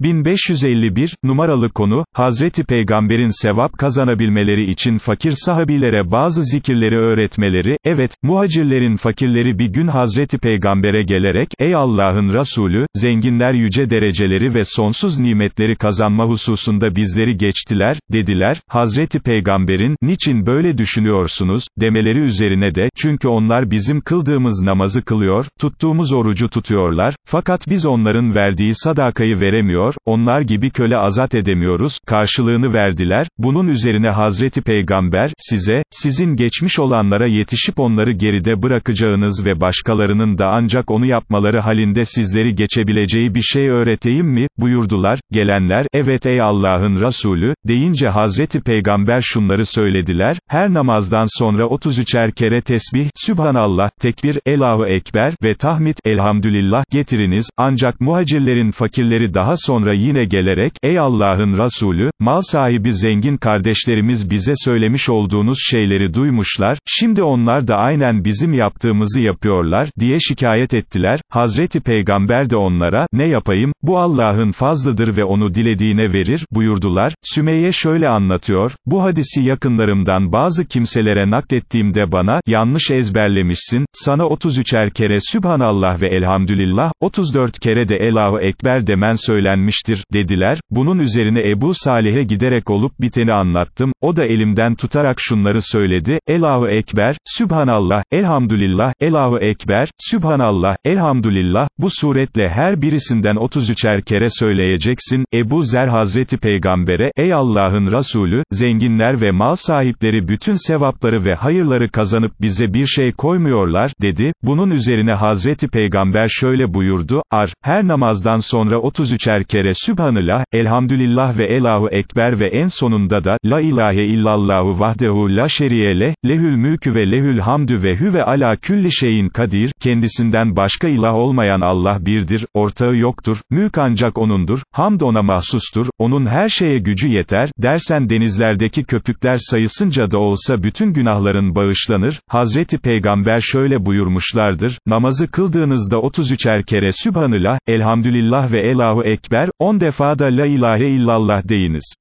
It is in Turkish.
1551, numaralı konu, Hazreti Peygamber'in sevap kazanabilmeleri için fakir sahabilere bazı zikirleri öğretmeleri, evet, muhacirlerin fakirleri bir gün Hazreti Peygamber'e gelerek, ey Allah'ın Resulü, zenginler yüce dereceleri ve sonsuz nimetleri kazanma hususunda bizleri geçtiler, dediler, Hazreti Peygamber'in, niçin böyle düşünüyorsunuz, demeleri üzerine de, çünkü onlar bizim kıldığımız namazı kılıyor, tuttuğumuz orucu tutuyorlar, fakat biz onların verdiği sadakayı veremiyor, edemiyor, onlar gibi köle azat edemiyoruz, karşılığını verdiler, bunun üzerine Hazreti Peygamber, size, sizin geçmiş olanlara yetişip onları geride bırakacağınız ve başkalarının da ancak onu yapmaları halinde sizleri geçebileceği bir şey öğreteyim mi, buyurdular, gelenler, evet ey Allah'ın Resulü, deyince Hazreti Peygamber şunları söylediler, her namazdan sonra 33'er kere tesbih, Sübhanallah, tekbir, Elahu Ekber ve tahmid, Elhamdülillah, getiriniz, ancak muhacirlerin fakirleri daha sonra, sonra yine gelerek, ey Allah'ın Resulü, mal sahibi zengin kardeşlerimiz bize söylemiş olduğunuz şeyleri duymuşlar, şimdi onlar da aynen bizim yaptığımızı yapıyorlar, diye şikayet ettiler, Hazreti Peygamber de onlara, ne yapayım, bu Allah'ın fazlıdır ve onu dilediğine verir, buyurdular, Sümeyye şöyle anlatıyor, bu hadisi yakınlarımdan bazı kimselere naklettiğimde bana, yanlış ezberlemişsin, sana 33'er kere Sübhanallah ve Elhamdülillah, 34 kere de Elahu Ekber demen söylenmiş, gelmiştir, dediler, bunun üzerine Ebu Salih'e giderek olup biteni anlattım, o da elimden tutarak şunları söyledi, Elahu Ekber, Sübhanallah, Elhamdülillah, Elahu Ekber, Sübhanallah, Elhamdülillah, bu suretle her birisinden 33'er kere söyleyeceksin, Ebu Zer Hazreti Peygamber'e, ey Allah'ın Resulü, zenginler ve mal sahipleri bütün sevapları ve hayırları kazanıp bize bir şey koymuyorlar, dedi, bunun üzerine Hazreti Peygamber şöyle buyurdu, ar, her namazdan sonra 33'er kere Sübhanallah, Elhamdülillah ve Elahu Ekber ve en sonunda da, La ilahe illallahu vahdehu la şeriyele, lehül mülkü ve lehül hamdü ve hüve ala külli şeyin kadir, kendisinden başka ilah olmayan Allah birdir, ortağı yoktur, mülk ancak O'nundur, hamd O'na mahsustur, O'nun her şeye gücü yeter, dersen denizlerdeki köpükler sayısınca da olsa bütün günahların bağışlanır, Hazreti Peygamber şöyle buyurmuşlardır, namazı kıldığınızda 33'er kere Sübhanallah, Elhamdülillah ve Elahu Ekber, on defa da la ilahe illallah deyiniz.